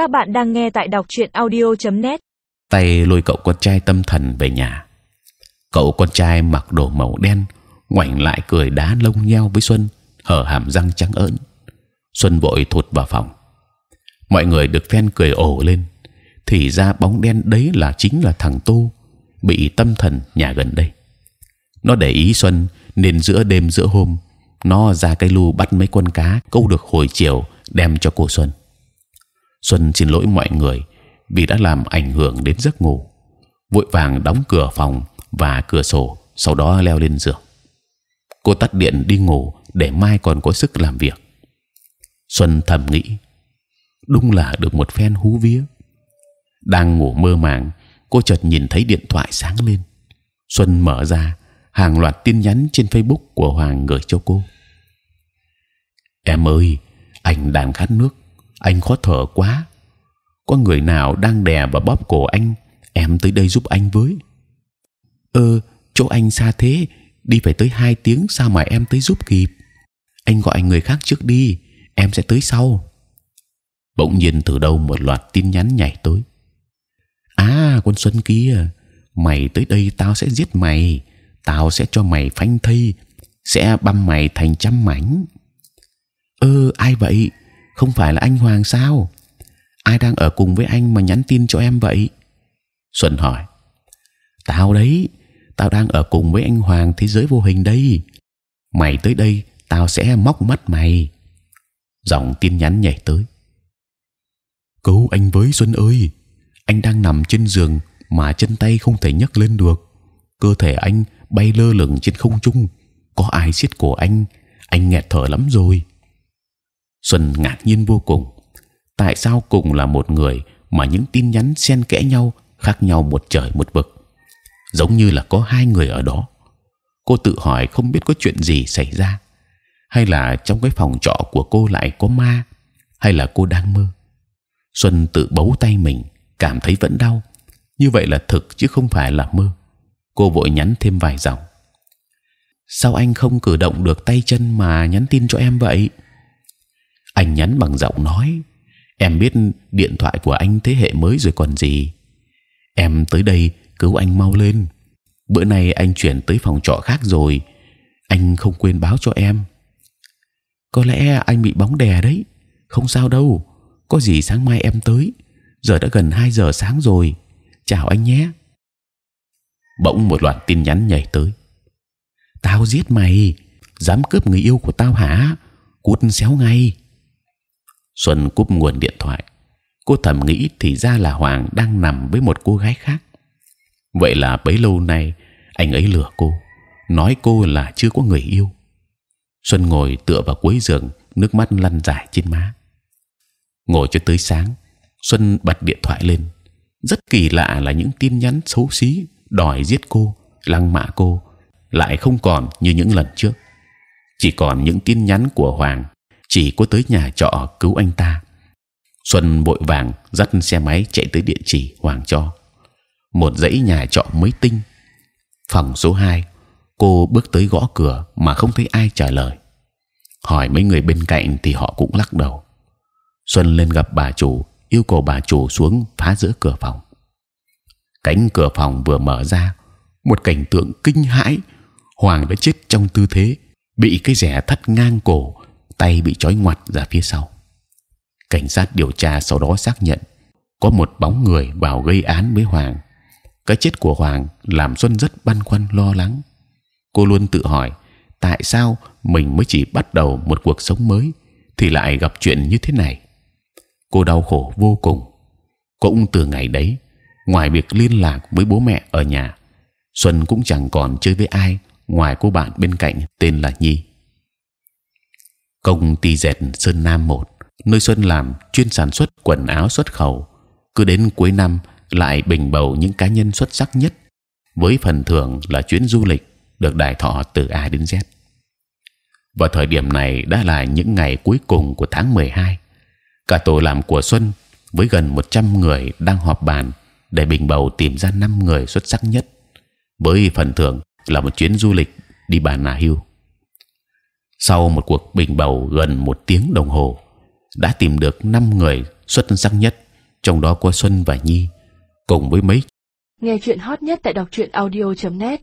Các bạn đang nghe tại đọc truyện audio.net. tay lôi cậu con trai tâm thần về nhà. Cậu con trai mặc đồ màu đen, ngoảnh lại cười đá lông nheo với Xuân, hở hàm răng trắng ỡn. Xuân vội thụt vào phòng. Mọi người được phen cười ồ lên. Thì ra bóng đen đấy là chính là thằng Tu bị tâm thần nhà gần đây. Nó để ý Xuân nên giữa đêm giữa hôm nó ra cây lu bắt mấy con cá câu được hồi chiều đem cho cô Xuân. Xuân xin lỗi mọi người vì đã làm ảnh hưởng đến giấc ngủ. Vội vàng đóng cửa phòng và cửa sổ, sau đó leo lên giường. Cô tắt điện đi ngủ để mai còn có sức làm việc. Xuân thầm nghĩ, đúng là được một phen hú vía. Đang ngủ mơ màng, cô chợt nhìn thấy điện thoại sáng lên. Xuân mở ra, hàng loạt tin nhắn trên Facebook của Hoàng gửi cho cô. Em ơi, anh đang khát nước, anh khó thở quá. Có người nào đang đè và bóp cổ anh? Em tới đây giúp anh với. Ơ, chỗ anh xa thế, đi phải tới hai tiếng sao mà em tới giúp kịp? Anh gọi người khác trước đi, em sẽ tới sau. Bỗng nhiên từ đâu một loạt tin nhắn nhảy tới. À, con Xuân kia, mày tới đây tao sẽ giết mày, tao sẽ cho mày phanh thây, sẽ băm mày thành trăm mảnh. Ơ, ai vậy? Không phải là anh Hoàng sao? Ai đang ở cùng với anh mà nhắn tin cho em vậy? Xuân hỏi. Tao đấy, tao đang ở cùng với anh Hoàng thế giới vô hình đây. Mày tới đây, tao sẽ móc mắt mày. Dòng tin nhắn nhảy tới. Cứu anh với Xuân ơi, anh đang nằm trên giường mà chân tay không thể nhấc lên được, cơ thể anh bay lơ lửng trên không trung. Có ai siết cổ anh? Anh nghẹt thở lắm rồi. Xuân ngạc nhiên vô cùng. Tại sao cùng là một người mà những tin nhắn xen kẽ nhau, khác nhau một trời một vực, giống như là có hai người ở đó. Cô tự hỏi không biết có chuyện gì xảy ra, hay là trong cái phòng trọ của cô lại có ma, hay là cô đang mơ. Xuân tự bấu tay mình, cảm thấy vẫn đau. Như vậy là thực chứ không phải là mơ. Cô vội nhắn thêm vài dòng. Sao anh không cử động được tay chân mà nhắn tin cho em vậy? Anh nhắn bằng giọng nói. Em biết điện thoại của anh thế hệ mới rồi còn gì. Em tới đây cứu anh mau lên. Bữa nay anh chuyển tới phòng trọ khác rồi. Anh không quên báo cho em. Có lẽ anh bị bóng đè đấy. Không sao đâu. Có gì sáng mai em tới. Giờ đã gần 2 giờ sáng rồi. Chào anh nhé. Bỗng một loạt tin nhắn nhảy tới. Tao giết mày. Dám cướp người yêu của tao hả? Cút xéo ngay. Xuân cúp nguồn điện thoại. Cô thầm nghĩ thì ra là Hoàng đang nằm với một cô gái khác. Vậy là bấy lâu nay anh ấy lừa cô, nói cô là chưa có người yêu. Xuân ngồi tựa vào cuối giường, nước mắt lăn dài trên má. Ngồi cho tới sáng, Xuân bật điện thoại lên. Rất kỳ lạ là những tin nhắn xấu xí đòi giết cô, lăng mạ cô, lại không còn như những lần trước. Chỉ còn những tin nhắn của Hoàng chỉ có tới nhà trọ cứu anh ta. Xuân vội vàng dắt xe máy chạy tới địa chỉ Hoàng cho một dãy nhà trọ mới tinh, phòng số 2 Cô bước tới gõ cửa mà không thấy ai trả lời. Hỏi mấy người bên cạnh thì họ cũng lắc đầu. Xuân lên gặp bà chủ, yêu cầu bà chủ xuống phá giữa cửa phòng. Cánh cửa phòng vừa mở ra, một cảnh tượng kinh hãi. Hoàng đã chết trong tư thế bị cái rẻ thắt ngang cổ tay bị trói ngoặt ra phía sau. Cảnh sát điều tra sau đó xác nhận có một bóng người vào gây án với Hoàng. Cái chết của Hoàng làm Xuân rất băn khoăn lo lắng. Cô luôn tự hỏi tại sao mình mới chỉ bắt đầu một cuộc sống mới thì lại gặp chuyện như thế này. Cô đau khổ vô cùng. Cũng từ ngày đấy, ngoài việc liên lạc với bố mẹ ở nhà, Xuân cũng chẳng còn chơi với ai ngoài cô bạn bên cạnh tên là Nhi công ty dệt Sơn Nam một, nơi Xuân làm chuyên sản xuất quần áo xuất khẩu cứ đến cuối năm, lại bình bầu những cá nhân xuất sắc nhất, với phần thưởng là chuyến du lịch được đài thọ từ A đến Z. và thời điểm này đã là những ngày cuối cùng của tháng 12. Cả tổ làm của Xuân với gần 100 người đang họp bàn để bình bầu tìm ra năm người xuất sắc nhất, với phần thưởng là một chuyến du lịch đi Bà Nà Hưu sau một cuộc bình bầu gần một tiếng đồng hồ, đã tìm được năm người xuất sắc nhất, trong đó có Xuân và Nhi, cùng với mấy nghe chuyện hot nhất tại đọc truyện audio .net.